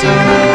soon.